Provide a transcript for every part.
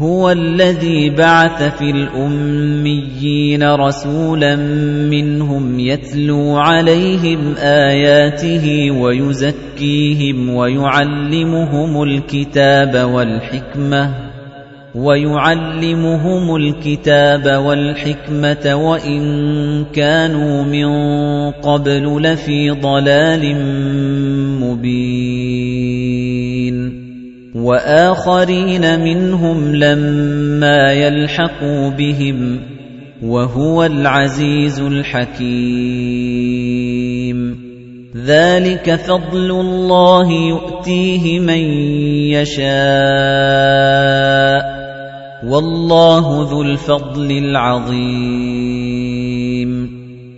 هو الذي بعث في الأميين رسولا منهم يتلو عليهم آياته ويزكيهم ويعلمهم الكتاب والحكمة ويعلمهم الكتاب والحكمة وإن كانوا من قبل لفي ضلال مبين وآخرين منهم لما يلحقوا بهم وهو العزيز الحكيم. ذلك فضل الله يؤتيه من يشاء والله ذو الفضل العظيم.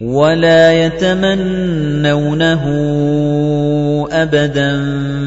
وَلَا يَتَمَنَّوْنَهُ أَبَدًا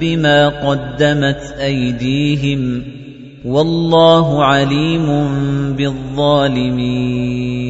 بِمَا قَدَّمَتْ أَيْدِيهِمْ. وَاللَّهُ عَلِيمٌ بِالظَّالِمِينَ.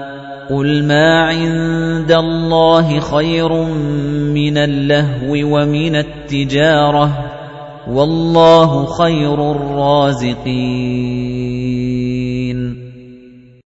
قُلْ مَا عِندَ اللَّهِ خَيْرٌ مِنَ اللَّهْوِ وَمِنَ التِّجَارَةِ وَاللَّهُ خَيْرُ الرَّازِقِينَ